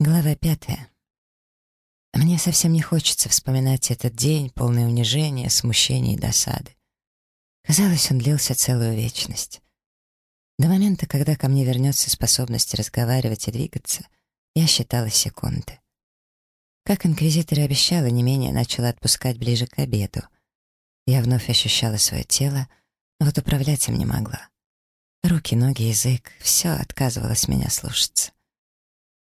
Глава пятая. Мне совсем не хочется вспоминать этот день, полный унижения, смущения и досады. Казалось, он длился целую вечность. До момента, когда ко мне вернется способность разговаривать и двигаться, я считала секунды. Как инквизитор и обещала, не менее начала отпускать ближе к обеду. Я вновь ощущала свое тело, но вот управлять им не могла. Руки, ноги, язык — все отказывалось меня слушаться.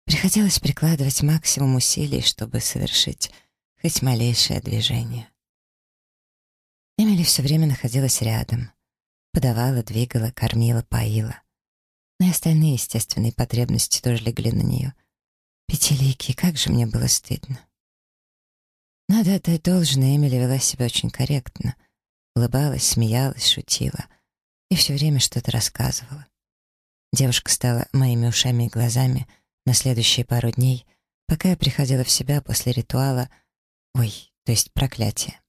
Приходилось прикладывать максимум усилий, чтобы совершить хоть малейшее движение. Эмили все время находилась рядом. Подавала, двигала, кормила, поила. Но и остальные естественные потребности тоже легли на нее. Пятиликий, как же мне было стыдно. Надо отдать должное, Эмили вела себя очень корректно. Улыбалась, смеялась, шутила. И все время что-то рассказывала. Девушка стала моими ушами и глазами — на следующие пару дней, пока я приходила в себя после ритуала, ой, то есть проклятия.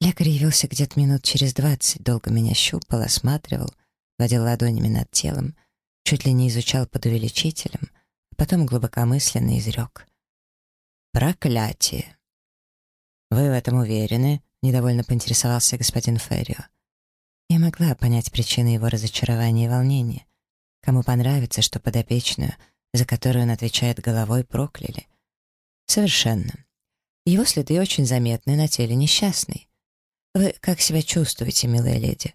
Лекарь явился где-то минут через двадцать, долго меня щупал, осматривал, водил ладонями над телом, чуть ли не изучал под увеличителем, а потом глубокомысленно изрек. «Проклятие!» «Вы в этом уверены?» — недовольно поинтересовался господин Феррио. Я могла понять причины его разочарования и волнения. Кому понравится, что подопечную, за которую он отвечает головой, прокляли? Совершенно. Его следы очень заметны на теле несчастной. Вы как себя чувствуете, милая леди?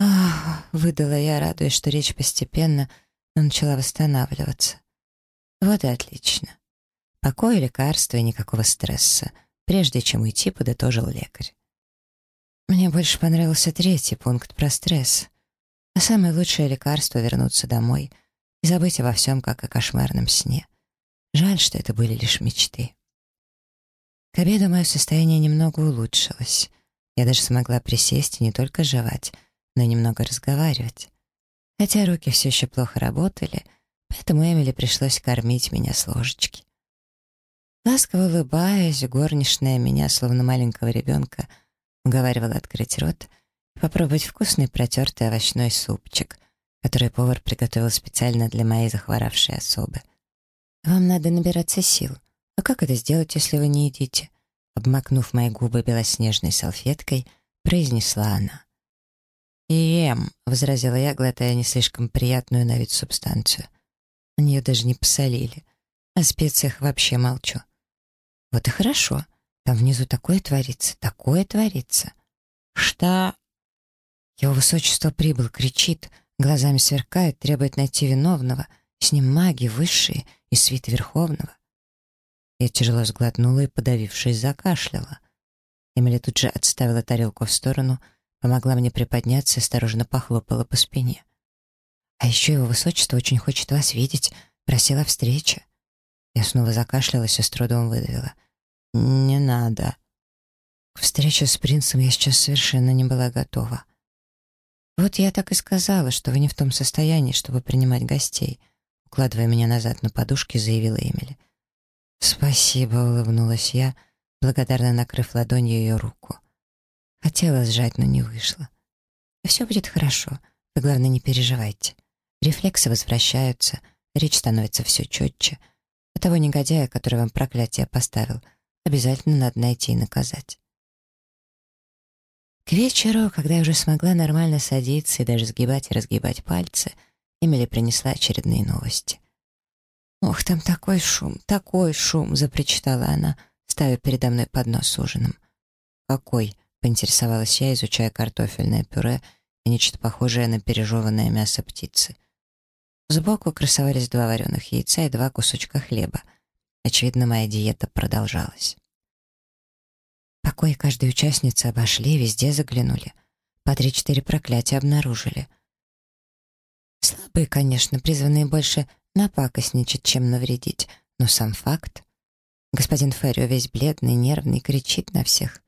Ах, выдала я, радуясь, что речь постепенно, но начала восстанавливаться. Вот и отлично. Покой, лекарства и никакого стресса. Прежде чем уйти, подытожил лекарь. Мне больше понравился третий пункт про стресс. А самое лучшее лекарство — вернуться домой и забыть обо всем, как о кошмарном сне. Жаль, что это были лишь мечты. К обеду мое состояние немного улучшилось. Я даже смогла присесть и не только жевать, но и немного разговаривать. Хотя руки все еще плохо работали, поэтому Эмили пришлось кормить меня с ложечки. Ласково улыбаясь, горничная меня, словно маленького ребенка, уговаривала открыть рот — попробовать вкусный протертый овощной супчик, который повар приготовил специально для моей захворавшей особы. «Вам надо набираться сил. А как это сделать, если вы не едите?» Обмакнув мои губы белоснежной салфеткой, произнесла она. «Ем», — возразила я, глотая не слишком приятную на вид субстанцию. На нее даже не посолили. О специях вообще молчу. Вот и хорошо. Там внизу такое творится, такое творится. Что? Его высочество прибыл, кричит, глазами сверкает, требует найти виновного, с ним маги высшие и свит Верховного. Я тяжело сглотнула и, подавившись, закашляла. Эмили тут же отставила тарелку в сторону, помогла мне приподняться и осторожно похлопала по спине. «А еще его высочество очень хочет вас видеть, просила встречи». Я снова закашлялась и с трудом выдавила. «Не надо». К встрече с принцем я сейчас совершенно не была готова. «Вот я так и сказала, что вы не в том состоянии, чтобы принимать гостей», укладывая меня назад на подушке, заявила Эмили. «Спасибо», — улыбнулась я, благодарно накрыв ладонью ее руку. Хотела сжать, но не вышло. «И все будет хорошо. Вы, главное, не переживайте. Рефлексы возвращаются, речь становится все четче. А того негодяя, который вам проклятие поставил, обязательно надо найти и наказать». К вечеру, когда я уже смогла нормально садиться и даже сгибать и разгибать пальцы, Эмили принесла очередные новости. «Ох, там такой шум, такой шум!» — запричитала она, ставя передо мной поднос с ужином. «Какой?» — поинтересовалась я, изучая картофельное пюре и нечто похожее на пережеванное мясо птицы. Сбоку красовались два вареных яйца и два кусочка хлеба. Очевидно, моя диета продолжалась. Покой каждой участницы обошли, везде заглянули. По три-четыре проклятия обнаружили. Слабые, конечно, призванные больше напакостничать, чем навредить, но сам факт. Господин Феррио весь бледный, нервный, кричит на всех.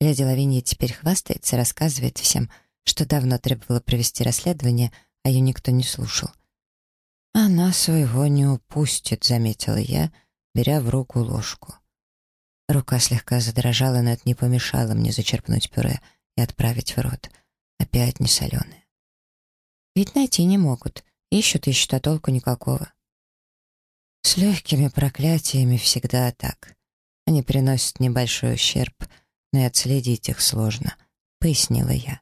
Леди Лавинья теперь хвастается, рассказывает всем, что давно требовала провести расследование, а ее никто не слушал. «Она своего не упустит», — заметила я, беря в руку ложку. Рука слегка задрожала, но это не помешало мне зачерпнуть пюре и отправить в рот. Опять не соленое. Ведь найти не могут. Ищут, ищут, а толку никакого. С легкими проклятиями всегда так. Они приносят небольшой ущерб, но и отследить их сложно, — пояснила я.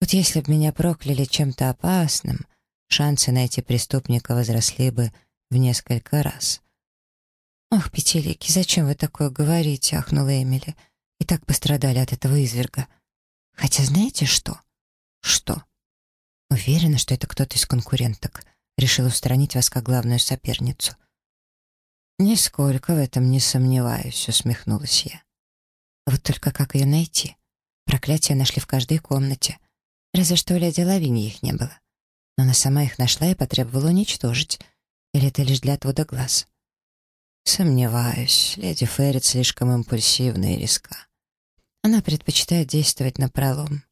Вот если б меня прокляли чем-то опасным, шансы найти преступника возросли бы в несколько раз. «Ох, Пятилики, зачем вы такое говорите?» — ахнула Эмили. «И так пострадали от этого изверга. Хотя знаете что?» «Что?» «Уверена, что это кто-то из конкуренток. Решил устранить вас как главную соперницу». «Нисколько в этом не сомневаюсь», — усмехнулась я. «Вот только как ее найти? Проклятия нашли в каждой комнате. Разве что у леди Лавини их не было. Но она сама их нашла и потребовала уничтожить. Или это лишь для отвода глаз?» «Сомневаюсь. Леди Феррит слишком импульсивна и риска. Она предпочитает действовать напролом.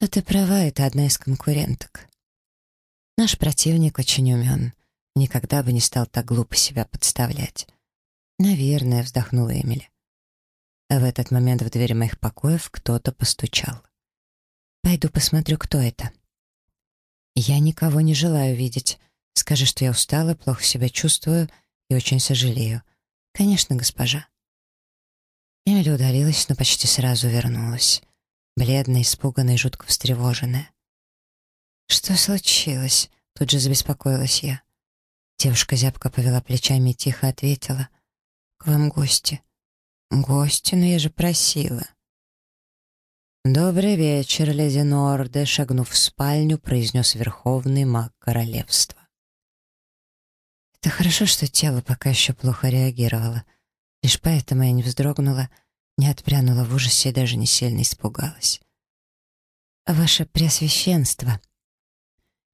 Но ты права, это одна из конкуренток. Наш противник очень умен. Никогда бы не стал так глупо себя подставлять. Наверное, вздохнула Эмили. А в этот момент в дверь моих покоев кто-то постучал. Пойду посмотрю, кто это. Я никого не желаю видеть. Скажи, что я устала, плохо себя чувствую и очень сожалею. Конечно, госпожа. Эмили удалилась, но почти сразу вернулась. Бледная, испуганная и жутко встревоженная. «Что случилось?» — тут же забеспокоилась я. Девушка зябко повела плечами и тихо ответила. «К вам гости». «Гости? Но я же просила». «Добрый вечер, леди Норде», — шагнув в спальню, произнес верховный маг королевства. Это хорошо, что тело пока еще плохо реагировало. Лишь поэтому я не вздрогнула, не отпрянула в ужасе и даже не сильно испугалась. «Ваше Преосвященство!»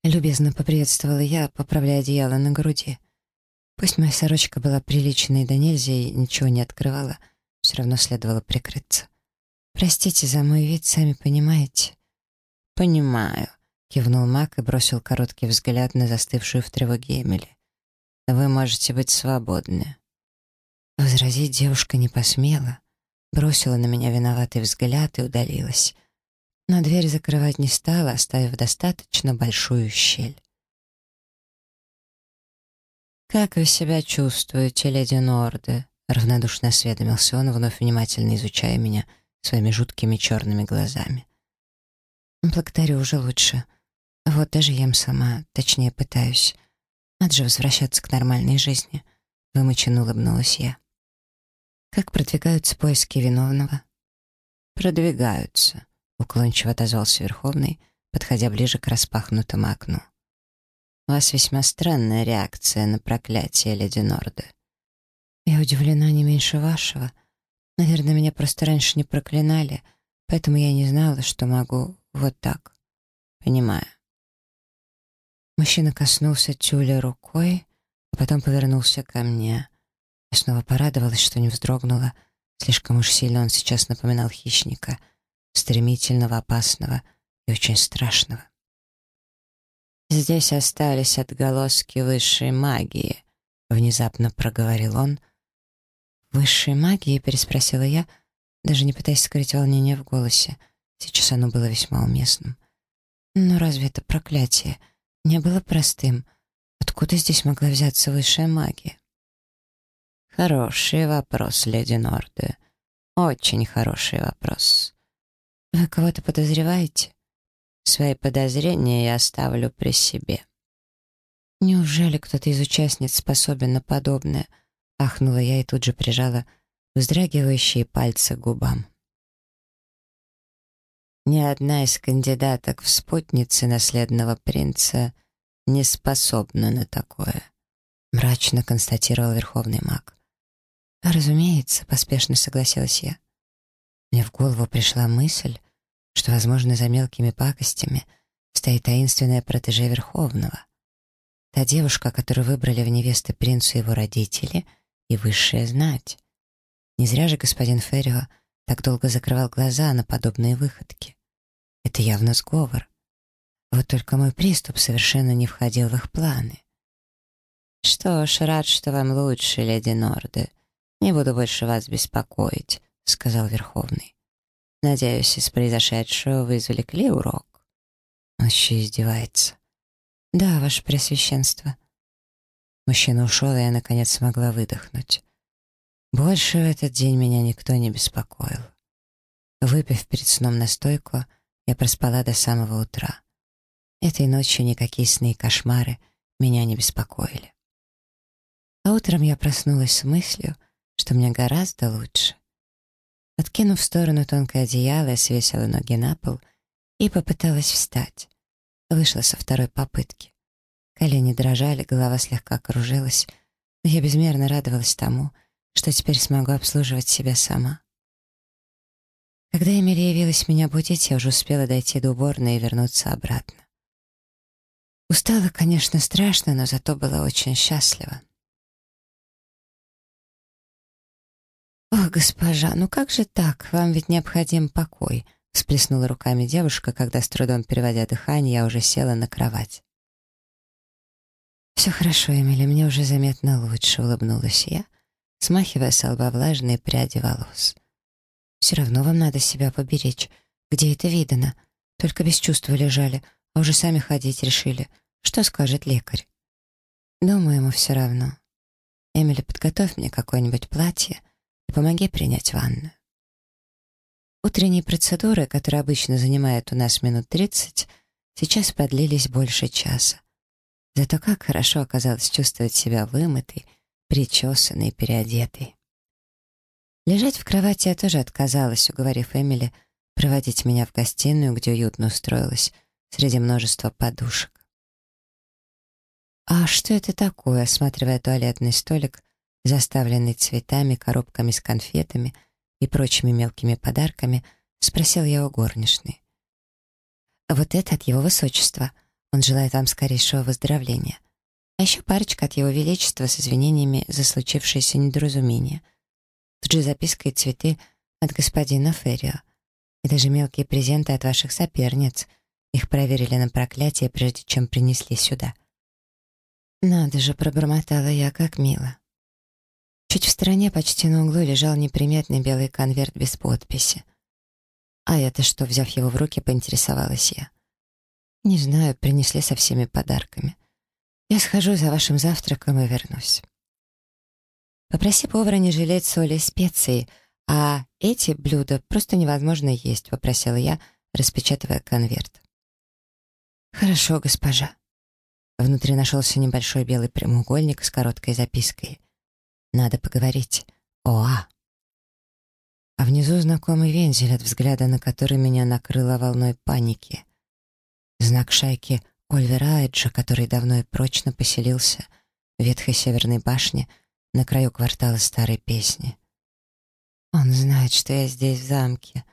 Любезно поприветствовала я, поправляя одеяло на груди. Пусть моя сорочка была приличной да нельзя и ничего не открывала, все равно следовало прикрыться. «Простите за мой вид, сами понимаете». «Понимаю», — кивнул Мак и бросил короткий взгляд на застывшую в тревоге Эмили. Вы можете быть свободны». Возразить девушка не посмела, бросила на меня виноватый взгляд и удалилась. Но дверь закрывать не стала, оставив достаточно большую щель. «Как вы себя чувствуете, леди Норде?» — равнодушно осведомился он, вновь внимательно изучая меня своими жуткими черными глазами. «Благодарю, уже лучше. Вот даже ем сама, точнее пытаюсь. Надо же возвращаться к нормальной жизни. Вымученно улыбнулась я. Как продвигаются поиски виновного? Продвигаются, уклончиво отозвался Верховный, подходя ближе к распахнутому окну. У вас весьма странная реакция на проклятие, леди Норде. Я удивлена не меньше вашего. Наверное, меня просто раньше не проклинали, поэтому я не знала, что могу вот так. Понимаю. Мужчина коснулся тюля рукой, а потом повернулся ко мне. Я снова порадовалась, что не вздрогнула. Слишком уж сильно он сейчас напоминал хищника, стремительного, опасного и очень страшного. «Здесь остались отголоски высшей магии», — внезапно проговорил он. «Высшей магии?» — переспросила я, даже не пытаясь скрыть волнение в голосе. Сейчас оно было весьма уместным. «Но разве это проклятие?» Не было простым. Откуда здесь могла взяться высшая магия? Хороший вопрос, леди Норде. Очень хороший вопрос. Вы кого-то подозреваете? Свои подозрения я оставлю при себе. Неужели кто-то из участниц способен на подобное? Ахнула я и тут же прижала вздрагивающие пальцы к губам. Ни одна из кандидаток в спутницы наследного принца не способна на такое, мрачно констатировал верховный маг. «Разумеется», — поспешно согласилась я. Мне в голову пришла мысль, что, возможно, за мелкими пакостями стоит таинственная протеже Верховного. Та девушка, которую выбрали в невесты принцу его родители и высшая знать. Не зря же господин Феррио так долго закрывал глаза на подобные выходки. Это явно сговор. Вот только мой приступ совершенно не входил в их планы. «Что ж, рад, что вам лучше, леди Норде. Не буду больше вас беспокоить», — сказал Верховный. «Надеюсь, из произошедшего вы извлекли урок». Он еще издевается. «Да, ваше Пресвященство». Мужчина ушел, и я, наконец, смогла выдохнуть. Больше в этот день меня никто не беспокоил. Выпив перед сном настойку, я проспала до самого утра. Этой ночью никакие сны и кошмары меня не беспокоили. А утром я проснулась с мыслью, что мне гораздо лучше. Откинув в сторону тонкое одеяло, я свесила ноги на пол и попыталась встать. Вышла со второй попытки. Колени дрожали, голова слегка кружилась, но я безмерно радовалась тому, что теперь смогу обслуживать себя сама. Когда Эмили явилась меня будить, я уже успела дойти до уборной и вернуться обратно. Устала, конечно, страшно, но зато была очень счастлива. «Ох, госпожа, ну как же так? Вам ведь необходим покой», — всплеснула руками девушка, когда, с трудом переводя дыхание, я уже села на кровать. «Все хорошо, Эмили, мне уже заметно лучше», — улыбнулась я, смахивая с лба влажные пряди волос. «Все равно вам надо себя поберечь. Где это видано? Только без чувства лежали, а уже сами ходить решили. Что скажет лекарь?» «Думаю, ему все равно. Эмили, подготовь мне какое-нибудь платье и помоги принять ванну». Утренние процедуры, которые обычно занимают у нас минут тридцать, сейчас продлились больше часа. Зато как хорошо оказалось чувствовать себя вымытой, причесанной, переодетой. Лежать в кровати я тоже отказалась, уговорив Эмили проводить меня в гостиную, где уютно устроилась, среди множества подушек. «А что это такое?» — осматривая туалетный столик, заставленный цветами, коробками с конфетами и прочими мелкими подарками, спросил я у горничной. «Вот это от его высочества», он желает вам скорейшего выздоровления. А еще парочка от Его Величества с извинениями за случившееся недоразумение. Тут же записка и цветы от господина Феррио. И даже мелкие презенты от ваших соперниц. Их проверили на проклятие, прежде чем принесли сюда. Надо же, пробормотала я, как мило. Чуть в стороне, почти на углу, лежал неприметный белый конверт без подписи. А это что, взяв его в руки, поинтересовалась я. «Не знаю, принесли со всеми подарками. Я схожу за вашим завтраком и вернусь». «Попроси повара не жалеть соли и специй, а эти блюда просто невозможно есть», — попросила я, распечатывая конверт. «Хорошо, госпожа». Внутри нашелся небольшой белый прямоугольник с короткой запиской. «Надо поговорить. Оа». А внизу знакомый вензель, от взгляда на который меня накрыло волной паники. Знак шайки Ольвера Эджа, который давно и прочно поселился в ветхой северной башне на краю квартала старой песни. Он знает, что я здесь, в замке.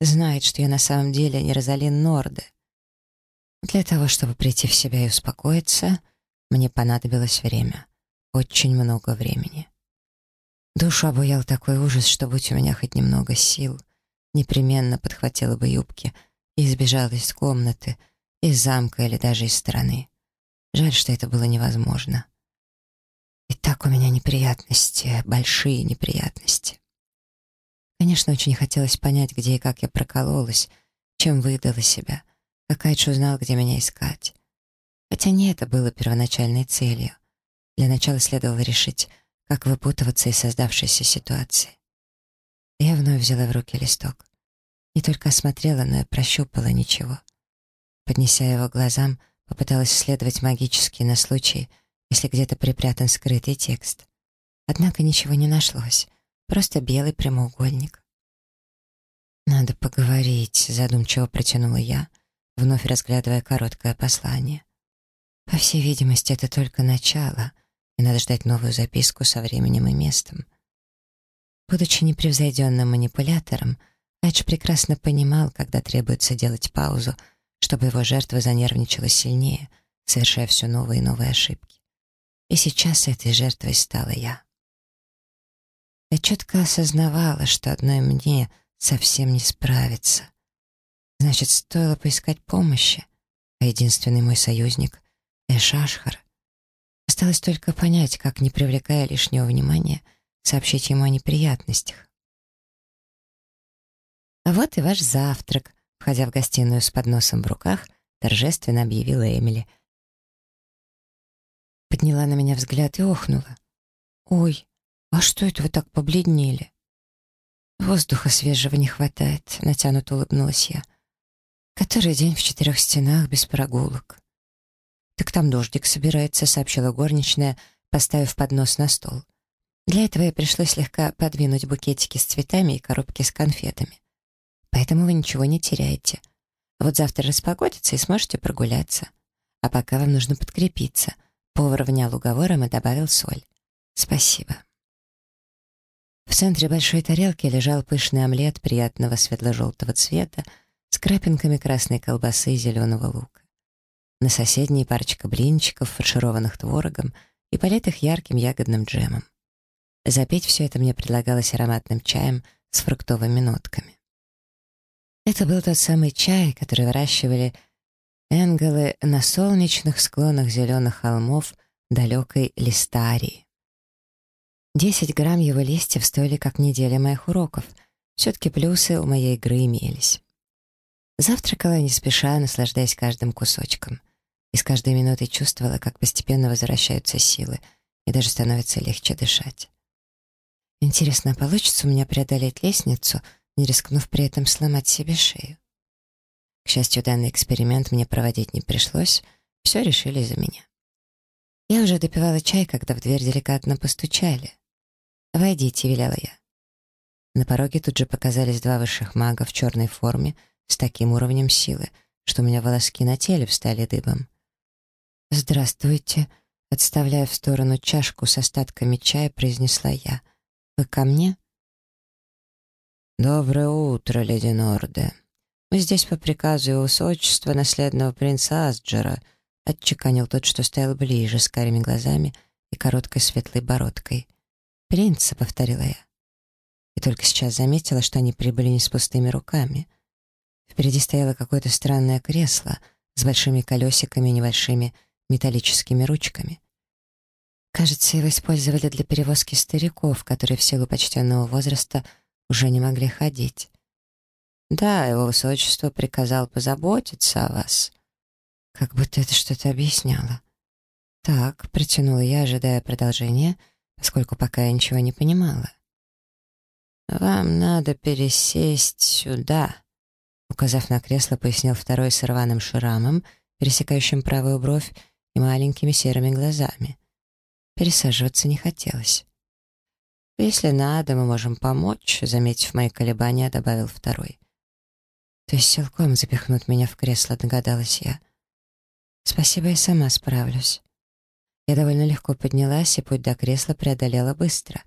Знает, что я на самом деле не Розалин Норде. Для того, чтобы прийти в себя и успокоиться, мне понадобилось время. Очень много времени. Душу обуял такой ужас, что, будь у меня хоть немного сил, непременно подхватила бы юбки и сбежала из комнаты — из замка или даже из страны. Жаль, что это было невозможно. И так у меня неприятности, большие неприятности. Конечно, очень хотелось понять, где и как я прокололась, чем выдала себя, как Айдж узнал, где меня искать. Хотя не это было первоначальной целью. Для начала следовало решить, как выпутываться из создавшейся ситуации. Я вновь взяла в руки листок. Не только осмотрела, но и прощупала ничего — Поднеся его глазам, попыталась исследовать магически на случай, если где-то припрятан скрытый текст. Однако ничего не нашлось, просто белый прямоугольник. «Надо поговорить», — задумчиво протянула я, вновь разглядывая короткое послание. По всей видимости, это только начало, и надо ждать новую записку со временем и местом. Будучи непревзойденным манипулятором, Эдж прекрасно понимал, когда требуется делать паузу — чтобы его жертва занервничала сильнее, совершая все новые и новые ошибки. И сейчас этой жертвой стала я. Я четко осознавала, что одной мне совсем не справиться. Значит, стоило поискать помощи, а единственный мой союзник — Эшашхар. Осталось только понять, как, не привлекая лишнего внимания, сообщить ему о неприятностях. «А вот и ваш завтрак», Входя в гостиную с подносом в руках, торжественно объявила Эмили. Подняла на меня взгляд и охнула. «Ой, а что это вы так побледнели?» «Воздуха свежего не хватает», — натянуто улыбнулась я. «Который день в четырех стенах без прогулок». «Так там дождик собирается», — сообщила горничная, поставив поднос на стол. Для этого я пришлось слегка подвинуть букетики с цветами и коробки с конфетами. Поэтому вы ничего не теряете. Вот завтра распогодится и сможете прогуляться. А пока вам нужно подкрепиться. Повар внял уговором и добавил соль. Спасибо. В центре большой тарелки лежал пышный омлет приятного светло-желтого цвета с крапинками красной колбасы и зеленого лука. На соседней парочка блинчиков, фаршированных творогом и политых ярким ягодным джемом. Запить все это мне предлагалось ароматным чаем с фруктовыми нотками. Это был тот самый чай, который выращивали энгелы на солнечных склонах зеленых холмов далекой Листарии. Десять грамм его листьев стоили как неделя моих уроков. Все-таки плюсы у моей игры имелись. Завтракала не спеша, наслаждаясь каждым кусочком. И с каждой минутой чувствовала, как постепенно возвращаются силы, и даже становится легче дышать. Интересно, получится у меня преодолеть лестницу — не рискнув при этом сломать себе шею. К счастью, данный эксперимент мне проводить не пришлось, все решили за меня. Я уже допивала чай, когда в дверь деликатно постучали. «Войдите», — велела я. На пороге тут же показались два высших мага в черной форме с таким уровнем силы, что у меня волоски на теле встали дыбом. «Здравствуйте», — отставляя в сторону чашку с остатками чая, произнесла я. «Вы ко мне?» «Доброе утро, леди Норде. Мы здесь по приказу его высочества, наследного принца Асджера», отчеканил тот, что стоял ближе, с карими глазами и короткой светлой бородкой. «Принца», — повторила я. И только сейчас заметила, что они прибыли не с пустыми руками. Впереди стояло какое-то странное кресло с большими колесиками и небольшими металлическими ручками. Кажется, его использовали для перевозки стариков, которые в силу почтенного возраста — уже не могли ходить. Да, его высочество приказал позаботиться о вас. Как будто это что-то объясняло. Так, протянула я, ожидая продолжения, поскольку пока я ничего не понимала. «Вам надо пересесть сюда», — указав на кресло, пояснил второй с рваным шрамом, пересекающим правую бровь и маленькими серыми глазами. Пересаживаться не хотелось. «Если надо, мы можем помочь», — заметив мои колебания, добавил второй. «То есть силком запихнут меня в кресло», — догадалась я. «Спасибо, я сама справлюсь». Я довольно легко поднялась, и путь до кресла преодолела быстро.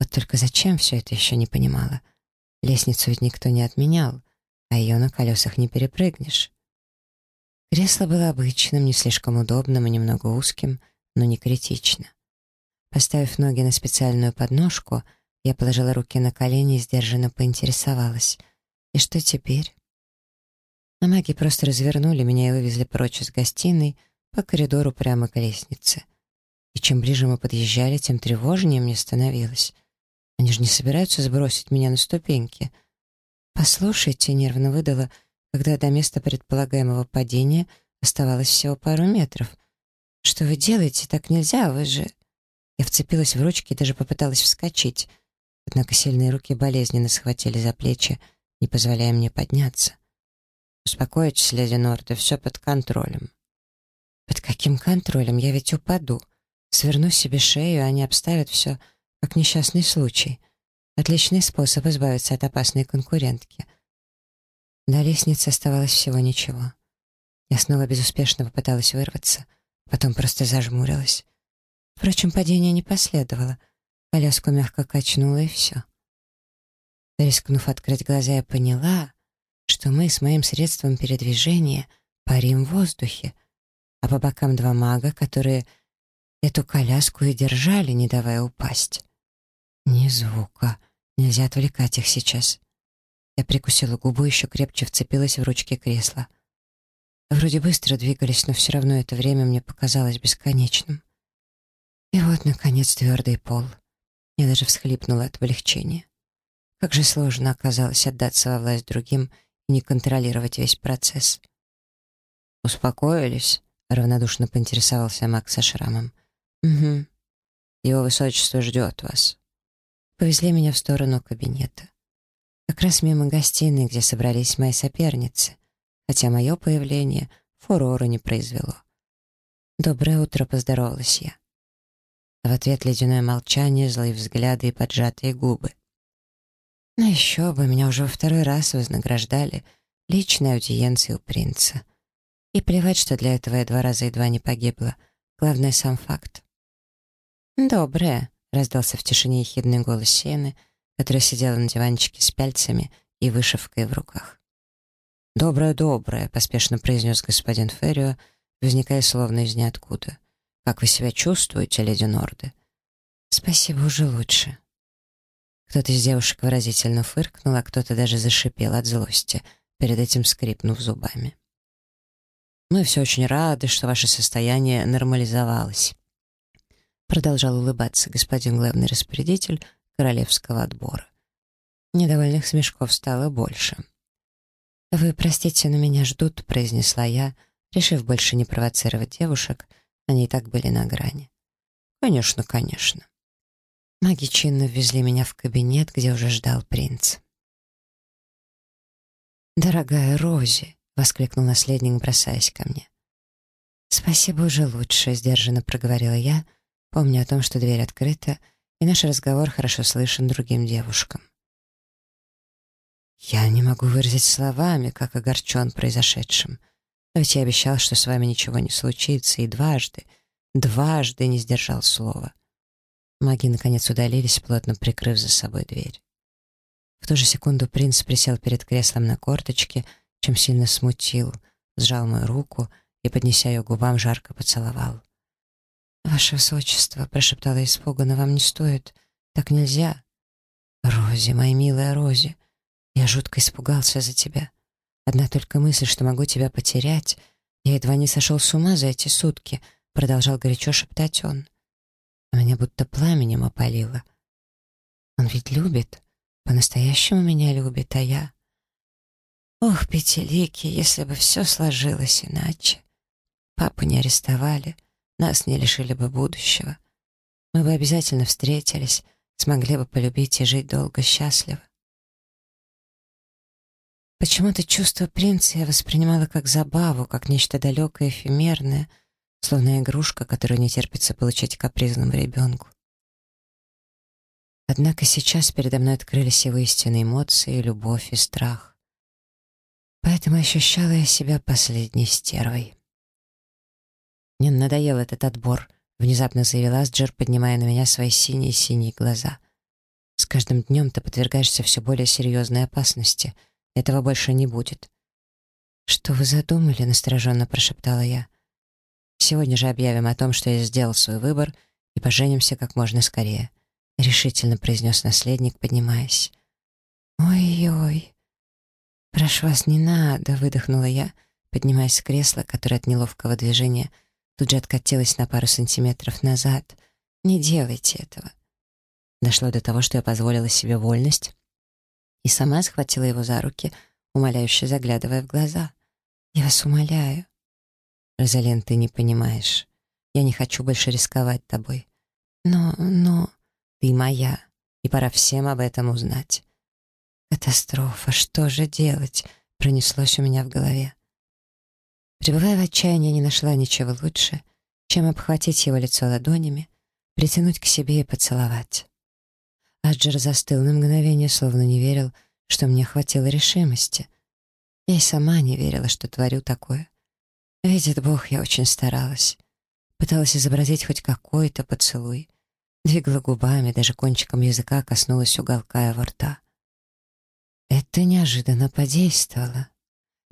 Вот только зачем все это еще не понимала. Лестницу ведь никто не отменял, а ее на колесах не перепрыгнешь. Кресло было обычным, не слишком удобным и немного узким, но не критично. Поставив ноги на специальную подножку, я положила руки на колени и сдержанно поинтересовалась. «И что теперь?» На маги просто развернули меня и вывезли прочь из гостиной по коридору прямо к лестнице. И чем ближе мы подъезжали, тем тревожнее мне становилось. Они же не собираются сбросить меня на ступеньки. «Послушайте», — нервно выдала, когда до места предполагаемого падения оставалось всего пару метров. «Что вы делаете? Так нельзя, вы же...» Я вцепилась в ручки и даже попыталась вскочить, однако сильные руки болезненно схватили за плечи, не позволяя мне подняться. «Успокойтесь, леди Норда, все под контролем». «Под каким контролем? Я ведь упаду. Сверну себе шею, они обставят все, как несчастный случай. Отличный способ избавиться от опасной конкурентки». До лестницы оставалось всего ничего. Я снова безуспешно попыталась вырваться, потом просто зажмурилась. Впрочем, падения не последовало. Коляску мягко качнуло, и все. Рискнув открыть глаза, я поняла, что мы с моим средством передвижения парим в воздухе, а по бокам два мага, которые эту коляску и держали, не давая упасть. Ни звука. Нельзя отвлекать их сейчас. Я прикусила губу, еще крепче вцепилась в ручки кресла. Вроде быстро двигались, но все равно это время мне показалось бесконечным. И вот, наконец, твердый пол. Я даже всхлипнула от облегчения. Как же сложно оказалось отдаться во власть другим не контролировать весь процесс. «Успокоились?» — равнодушно поинтересовался Макс со шрамом. «Угу. Его высочество ждет вас». Повезли меня в сторону кабинета. Как раз мимо гостиной, где собрались мои соперницы, хотя мое появление фурора не произвело. «Доброе утро», — поздоровалась я. В ответ ледяное молчание, злые взгляды и поджатые губы. Но еще бы, меня уже во второй раз вознаграждали личной аудиенцией у принца. И плевать, что для этого я два раза едва не погибла. Главное — сам факт. «Доброе», — раздался в тишине ехидный голос Сены, которая сидела на диванчике с пяльцами и вышивкой в руках. «Доброе, доброе», — поспешно произнес господин Феррио, возникая словно из ниоткуда. «Как вы себя чувствуете, леди Норды?» «Спасибо, уже лучше». Кто-то из девушек выразительно фыркнул, а кто-то даже зашипел от злости, перед этим скрипнув зубами. «Мы все очень рады, что ваше состояние нормализовалось», продолжал улыбаться господин главный распорядитель королевского отбора. Недовольных смешков стало больше. «Вы, простите, но меня ждут», — произнесла я, решив больше не провоцировать девушек, они и так были на грани. «Конечно, конечно». Маги чинно ввезли меня в кабинет, где уже ждал принц. «Дорогая Рози!» — воскликнул наследник, бросаясь ко мне. «Спасибо, уже лучше», — сдержанно проговорила я, помня о том, что дверь открыта, и наш разговор хорошо слышен другим девушкам. «Я не могу выразить словами, как огорчен произошедшим. Но ведь я обещал, что с вами ничего не случится, и дважды, дважды не сдержал слова. Маги наконец удалились, плотно прикрыв за собой дверь. В ту же секунду принц присел перед креслом на корточке, чем сильно смутил, сжал мою руку и, поднеся ее губам, жарко поцеловал. «Ваше высочество», — прошептала испуганно, — «вам не стоит. Так нельзя». «Рози, моя милая Рози, я жутко испугался за тебя. Одна только мысль, что могу тебя потерять. Я едва не сошел с ума за эти сутки», — продолжал горячо шептать он. Меня будто пламенем опалило. Он ведь любит, по-настоящему меня любит, а я... Ох, пятилики, если бы все сложилось иначе. Папу не арестовали, нас не лишили бы будущего. Мы бы обязательно встретились, смогли бы полюбить и жить долго счастливо. Почему-то чувство принца я воспринимала как забаву, как нечто далекое эфемерное — словно игрушка, которую не терпится получить капризному ребенку. Однако сейчас передо мной открылись его истинные эмоции, любовь и страх. Поэтому ощущала я себя последней стервой. «Мне надоел этот отбор», — внезапно заявила Асджер, поднимая на меня свои синие-синие глаза. «С каждым днем ты подвергаешься все более серьезной опасности. Этого больше не будет». «Что вы задумали?» — настороженно прошептала я. Сегодня же объявим о том, что я сделал свой выбор, и поженимся как можно скорее», — решительно произнес наследник, поднимаясь. «Ой-ой, прошу вас, не надо», — выдохнула я, поднимаясь с кресла, которое от неловкого движения тут же откатилось на пару сантиметров назад. «Не делайте этого». Дошло до того, что я позволила себе вольность и сама схватила его за руки, умоляюще заглядывая в глаза. «Я вас умоляю, «Розалин, ты не понимаешь. Я не хочу больше рисковать тобой. Но, но... Ты моя, и пора всем об этом узнать». «Катастрофа, что же делать?» — пронеслось у меня в голове. Пребывая в отчаянии, не нашла ничего лучше, чем обхватить его лицо ладонями, притянуть к себе и поцеловать. Аджер застыл на мгновение, словно не верил, что мне хватило решимости. Я и сама не верила, что творю такое. Видит Бог, я очень старалась. Пыталась изобразить хоть какой-то поцелуй. Двигала губами, даже кончиком языка коснулась уголка его рта. Это неожиданно подействовало.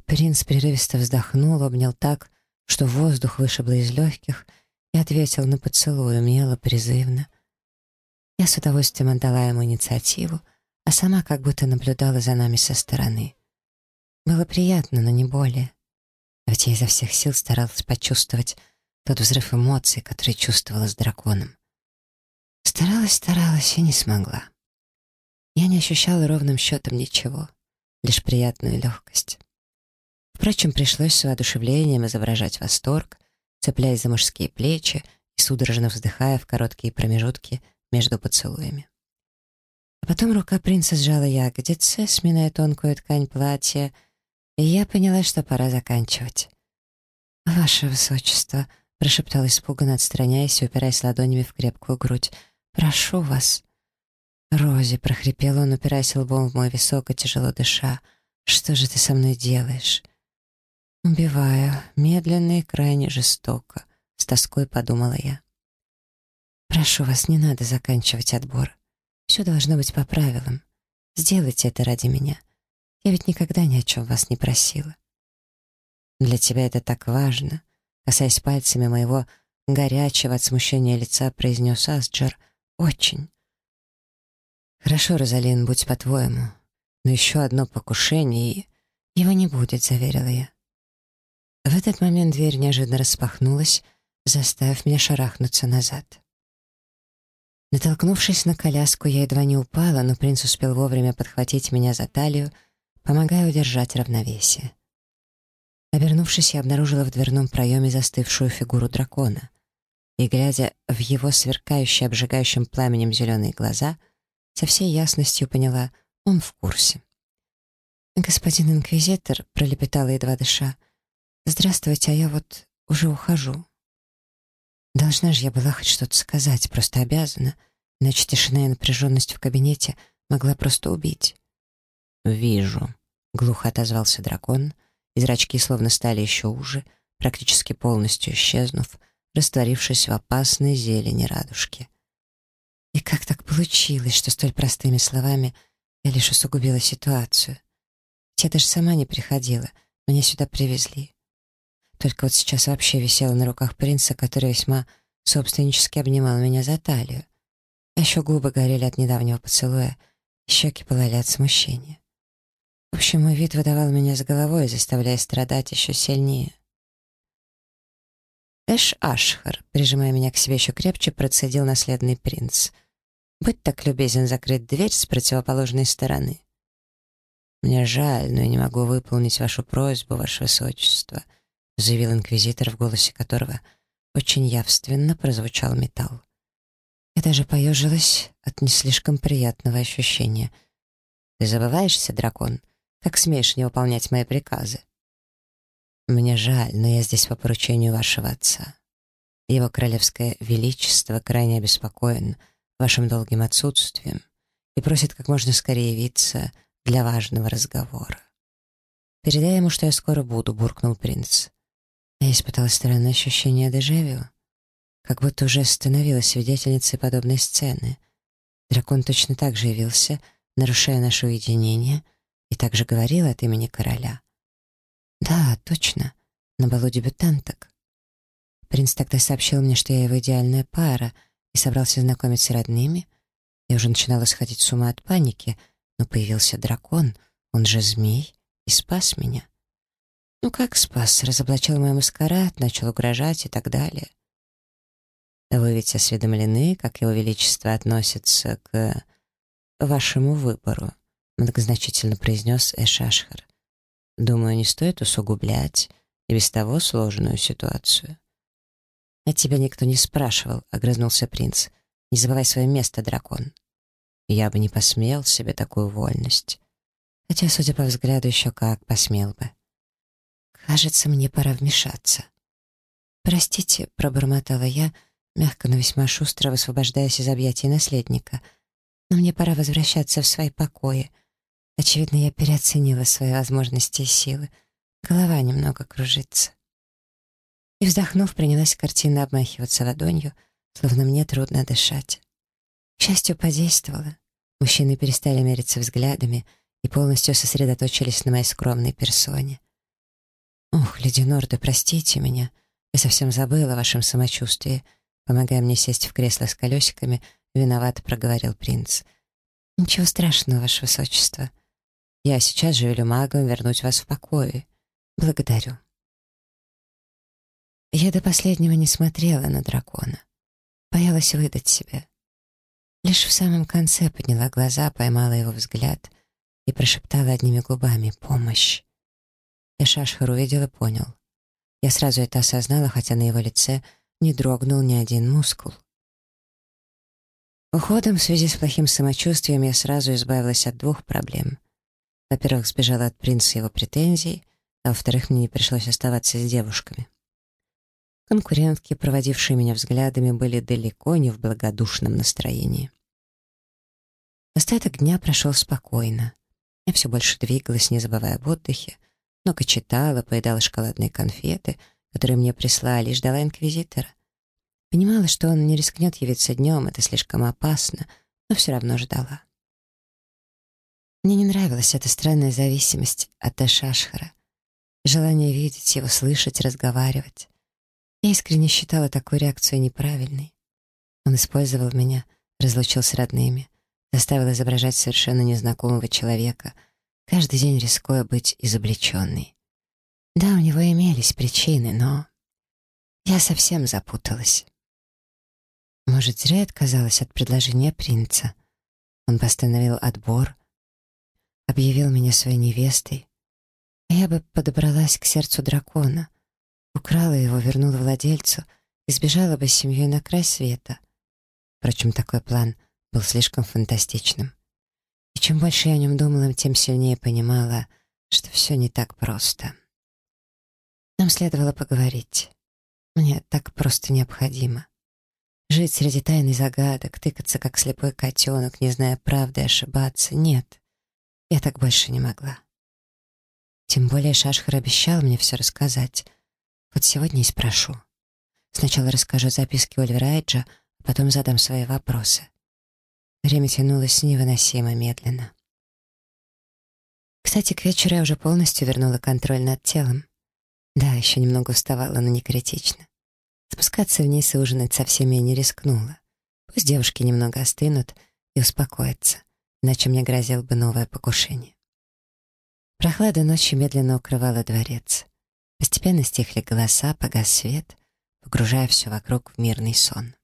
Принц прерывисто вздохнул, обнял так, что воздух вышибло из легких, и ответил на поцелуй умело, призывно. Я с удовольствием отдала ему инициативу, а сама как будто наблюдала за нами со стороны. Было приятно, но не более. Ведь я изо всех сил старалась почувствовать тот взрыв эмоций, который чувствовала с драконом. Старалась, старалась и не смогла. Я не ощущала ровным счетом ничего, лишь приятную легкость. Впрочем, пришлось с воодушевлением изображать восторг, цепляясь за мужские плечи и судорожно вздыхая в короткие промежутки между поцелуями. А потом рука принца сжала ягодицы, сминая тонкую ткань платья, я поняла, что пора заканчивать. «Ваше высочество», — прошептал испуганно, отстраняясь и упираясь ладонями в крепкую грудь, — «прошу вас». «Рози», — прохрипел он, упираясь лбом в мой висок и тяжело дыша, — «что же ты со мной делаешь?» «Убиваю, медленно и крайне жестоко», — с тоской подумала я. «Прошу вас, не надо заканчивать отбор. Все должно быть по правилам. Сделайте это ради меня. Я ведь никогда ни о чем вас не просила». «Для тебя это так важно», — касаясь пальцами моего горячего от смущения лица, произнес Асджер. «Очень». «Хорошо, Розалин, будь по-твоему. Но еще одно покушение, и...» «Его не будет», — заверила я. В этот момент дверь неожиданно распахнулась, заставив меня шарахнуться назад. Натолкнувшись на коляску, я едва не упала, но принц успел вовремя подхватить меня за талию, помогая удержать равновесие. Обернувшись, я обнаружила в дверном проеме застывшую фигуру дракона. И, глядя в его сверкающие обжигающим пламенем зеленые глаза, со всей ясностью поняла, он в курсе. «Господин инквизитор», — пролепетала едва дыша, — «Здравствуйте, а я вот уже ухожу». Должна же я была хоть что-то сказать, просто обязана, иначе тишина и напряженность в кабинете могла просто убить. «Вижу», — глухо отозвался дракон, и зрачки словно стали еще уже, практически полностью исчезнув, растворившись в опасной зелени радужки. И как так получилось, что столь простыми словами я лишь усугубила ситуацию? Я даже сама не приходила, меня сюда привезли. Только вот сейчас вообще висела на руках принца, который весьма собственнически обнимал меня за талию. А еще губы горели от недавнего поцелуя, щеки пылали от смущения. В общем, мой вид выдавал меня с головой, заставляя страдать еще сильнее. «Эш Ашхар», прижимая меня к себе еще крепче, процедил наследный принц. «Будь так любезен закрыть дверь с противоположной стороны». «Мне жаль, но я не могу выполнить вашу просьбу, ваше высочество», заявил инквизитор, в голосе которого очень явственно прозвучал металл. Я даже поежилась от не слишком приятного ощущения. «Ты забываешься, дракон? Как смеешь не выполнять мои приказы?» «Мне жаль, но я здесь по поручению вашего отца. Его королевское величество крайне обеспокоен вашим долгим отсутствием и просит как можно скорее явиться для важного разговора. «Передай ему, что я скоро буду», — буркнул принц. Я испытала странное ощущение дежавю, как будто уже становилась свидетельницей подобной сцены. Дракон точно так же явился, нарушая наше уединение, и также говорил от имени короля. «Да, точно, на балу дебютанток». Принц тогда сообщил мне, что я его идеальная пара, и собрался знакомиться с родными. Я уже начинала сходить с ума от паники, но появился дракон, он же змей, и спас меня. Ну как спас, разоблачил мой маскарад, начал угрожать и так далее. Вы ведь осведомлены, как его величество относится к вашему выбору, многозначительно произнес Эшашхар. Думаю, не стоит усугублять и без того сложную ситуацию. «А тебя никто не спрашивал», — огрызнулся принц. «Не забывай свое место, дракон». Я бы не посмел себе такую вольность. Хотя, судя по взгляду, еще как посмел бы. Кажется, мне пора вмешаться. «Простите», — пробормотала я, мягко, но весьма шустро высвобождаясь из объятий наследника. «Но мне пора возвращаться в свои покои. Очевидно, я переоценила свои возможности и силы. Голова немного кружится». И, вздохнув, принялась картина обмахиваться ладонью, словно мне трудно дышать. К счастью, подействовала. Мужчины перестали мериться взглядами и полностью сосредоточились на моей скромной персоне. «Ох, леди Норда, простите меня. Я совсем забыла о вашем самочувствии. Помогая мне сесть в кресло с колесиками, виновато проговорил принц. Ничего страшного, ваше высочество. Я сейчас же велю магам вернуть вас в покое. Благодарю». Я до последнего не смотрела на дракона. Боялась выдать себя. Лишь в самом конце подняла глаза, поймала его взгляд и прошептала одними губами «Помощь». Я Шашхар увидел и понял. Я сразу это осознала, хотя на его лице не дрогнул ни один мускул. Уходом в связи с плохим самочувствием я сразу избавилась от двух проблем. Во-первых, сбежала от принца его претензий, а во-вторых, мне не пришлось оставаться с девушками. Конкурентки, проводившие меня взглядами, были далеко не в благодушном настроении. Остаток дня прошел спокойно. Я все больше двигалась, не забывая об отдыхе, много читала, поедала шоколадные конфеты, которые мне прислали, и ждала инквизитора. Понимала, что он не рискнет явиться днем, это слишком опасно, но все равно ждала. Мне не нравилась эта странная зависимость от Ашашхара. Желание видеть его, слышать, разговаривать. Я искренне считала такую реакцию неправильной. Он использовал меня, разлучил с родными, заставил изображать совершенно незнакомого человека, каждый день рискуя быть изобличенной. Да, у него имелись причины, но... Я совсем запуталась. Может, зря отказалась от предложения принца. Он постановил отбор, объявил меня своей невестой. А я бы подобралась к сердцу дракона, украла его, вернула владельцу и сбежала бы с семьей на край света. Впрочем, такой план был слишком фантастичным. И чем больше я о нем думала, тем сильнее понимала, что все не так просто. Нам следовало поговорить. Мне так просто необходимо. Жить среди тайны загадок, тыкаться, как слепой котенок, не зная правды, ошибаться — нет. Я так больше не могла. Тем более Шашхар обещал мне все рассказать. Вот сегодня и спрошу. Сначала расскажу записки Ольвера Айджа, а потом задам свои вопросы. Время тянулось невыносимо медленно. Кстати, к вечеру я уже полностью вернула контроль над телом. Да, еще немного уставала, но не критично. Спускаться вниз и ужинать со всеми я не рискнула. Пусть девушки немного остынут и успокоятся, иначе мне грозило бы новое покушение. Прохлада ночи медленно укрывала дворец. Постепенно стихли голоса, погас свет, погружая все вокруг в мирный сон.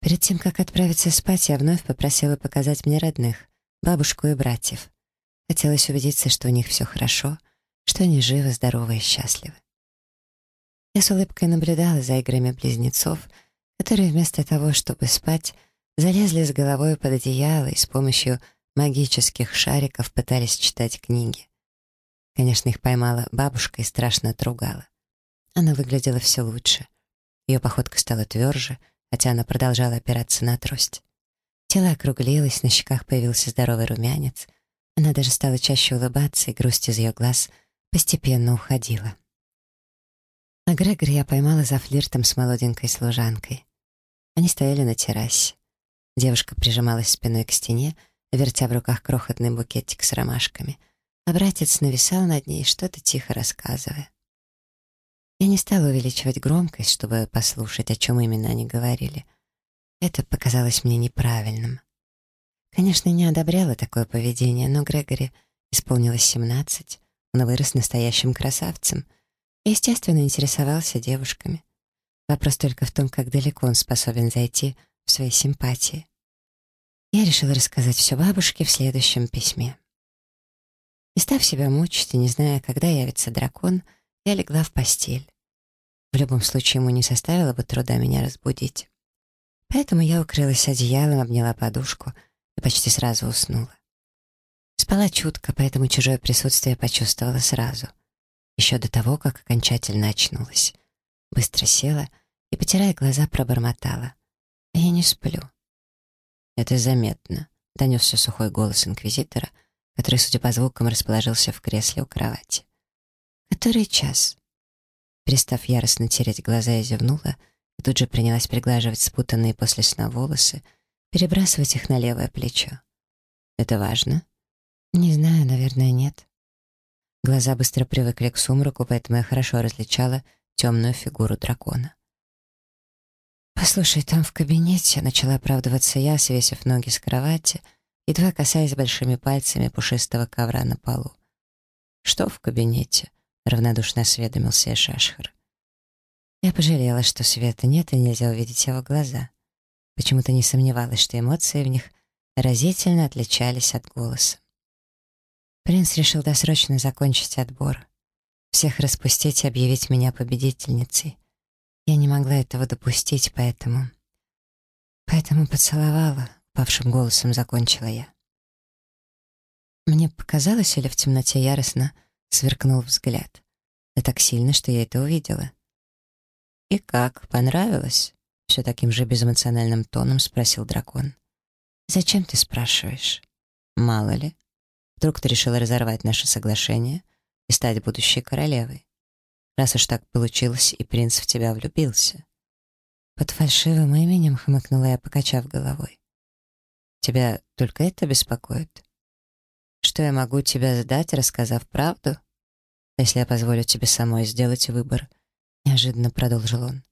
Перед тем, как отправиться спать, я вновь попросила показать мне родных, бабушку и братьев. Хотелось убедиться, что у них все хорошо, что они живы, здоровы и счастливы. Я с улыбкой наблюдала за играми близнецов, которые вместо того, чтобы спать, залезли с головой под одеяло и с помощью магических шариков пытались читать книги. Конечно, их поймала бабушка и страшно отругала. Она выглядела все лучше. Ее походка стала тверже, хотя она продолжала опираться на трость. Тело округлилось, на щеках появился здоровый румянец. Она даже стала чаще улыбаться, и грусть из ее глаз постепенно уходила. А Грегори я поймала за флиртом с молоденькой служанкой. Они стояли на террасе. Девушка прижималась спиной к стене, вертя в руках крохотный букетик с ромашками, а братец нависал над ней, что-то тихо рассказывая. Я не стала увеличивать громкость, чтобы послушать, о чем именно они говорили. Это показалось мне неправильным. Конечно, не одобряла такое поведение, но Грегори исполнилось семнадцать, он вырос настоящим красавцем — естественно, интересовался девушками. Вопрос только в том, как далеко он способен зайти в своей симпатии. Я решила рассказать все бабушке в следующем письме. Не став себя мучить и не зная, когда явится дракон, я легла в постель. В любом случае ему не составило бы труда меня разбудить. Поэтому я укрылась одеялом, обняла подушку и почти сразу уснула. Спала чутко, поэтому чужое присутствие почувствовала сразу — еще до того, как окончательно очнулась. Быстро села и, потирая глаза, пробормотала. «Я не сплю». «Это заметно», — донесся сухой голос инквизитора, который, судя по звукам, расположился в кресле у кровати. «Который час?» Перестав яростно тереть глаза, я зевнула и тут же принялась приглаживать спутанные после сна волосы, перебрасывать их на левое плечо. «Это важно?» «Не знаю, наверное, нет». Глаза быстро привыкли к сумраку, поэтому я хорошо различала темную фигуру дракона. «Послушай, там в кабинете...» — начала оправдываться я, свесив ноги с кровати, едва касаясь большими пальцами пушистого ковра на полу. «Что в кабинете?» — равнодушно осведомился Шашхар. Я пожалела, что света нет и нельзя увидеть его глаза. Почему-то не сомневалась, что эмоции в них разительно отличались от голоса. Принц решил досрочно закончить отбор. Всех распустить и объявить меня победительницей. Я не могла этого допустить, поэтому... Поэтому поцеловала, павшим голосом закончила я. Мне показалось, или в темноте яростно сверкнул взгляд. Да так сильно, что я это увидела. «И как, понравилось?» Все таким же безэмоциональным тоном спросил дракон. «Зачем ты спрашиваешь?» «Мало ли. Вдруг ты решила разорвать наше соглашение и стать будущей королевой? Раз уж так получилось, и принц в тебя влюбился». Под фальшивым именем хмыкнула я, покачав головой. «Тебя только это беспокоит? Что я могу тебе задать, рассказав правду? Если я позволю тебе самой сделать выбор, неожиданно продолжил он.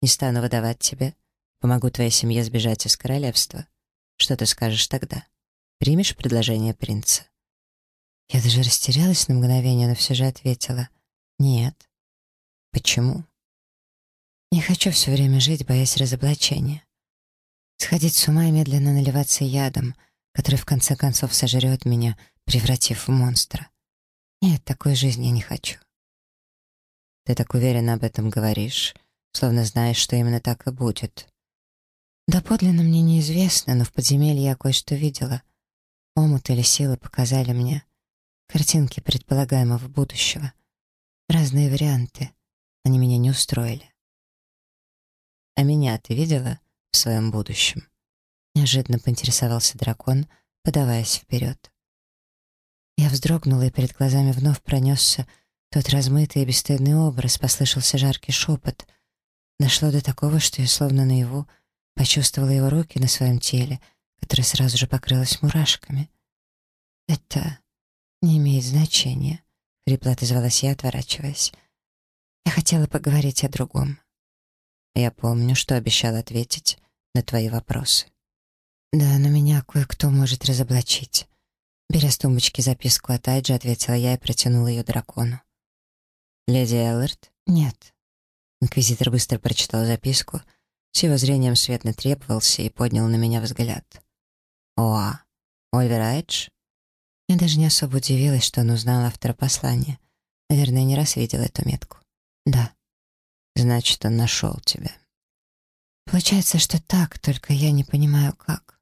Не стану выдавать тебе, помогу твоей семье сбежать из королевства. Что ты скажешь тогда? Примешь предложение принца? Я даже растерялась на мгновение, но все же ответила «нет». Почему? Не хочу все время жить, боясь разоблачения. Сходить с ума и медленно наливаться ядом, который в конце концов сожрет меня, превратив в монстра. Нет, такой жизни я не хочу. Ты так уверенно об этом говоришь, словно знаешь, что именно так и будет. Да подлинно мне неизвестно, но в подземелье я кое-что видела. Омут или силы показали мне картинки предполагаемого будущего. Разные варианты. Они меня не устроили. А меня ты видела в своем будущем? Неожиданно поинтересовался дракон, подаваясь вперед. Я вздрогнула, и перед глазами вновь пронесся тот размытый и бесстыдный образ, послышался жаркий шепот. Дошло до такого, что я словно наяву почувствовала его руки на своем теле, которое сразу же покрылось мурашками. «Это не имеет значения», — хрипло отозвалась я, отворачиваясь. «Я хотела поговорить о другом». «Я помню, что обещал ответить на твои вопросы». «Да, но меня кое-кто может разоблачить». Беря с тумбочки записку от Айджи, ответила я и протянула ее дракону. «Леди Эллард?» «Нет». Инквизитор быстро прочитал записку. С его зрением свет натребовался и поднял на меня взгляд. «Оа, Оливер Айдж?» Я даже не особо удивилась, что он узнал автора послания. Наверное, не раз видел эту метку. «Да». «Значит, он нашел тебя». «Получается, что так, только я не понимаю, как».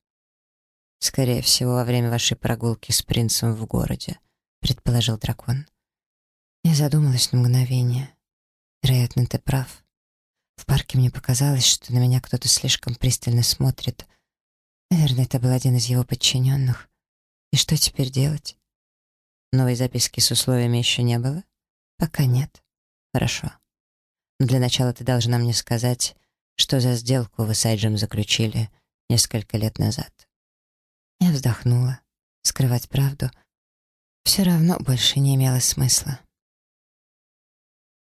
«Скорее всего, во время вашей прогулки с принцем в городе», — предположил дракон. Я задумалась на мгновение. Вероятно, ты прав. В парке мне показалось, что на меня кто-то слишком пристально смотрит. Наверное, это был один из его подчиненных. И что теперь делать? Новой записки с условиями еще не было? Пока нет. Хорошо. Но для начала ты должна мне сказать, что за сделку вы с Айджем заключили несколько лет назад. Я вздохнула. Скрывать правду все равно больше не имело смысла.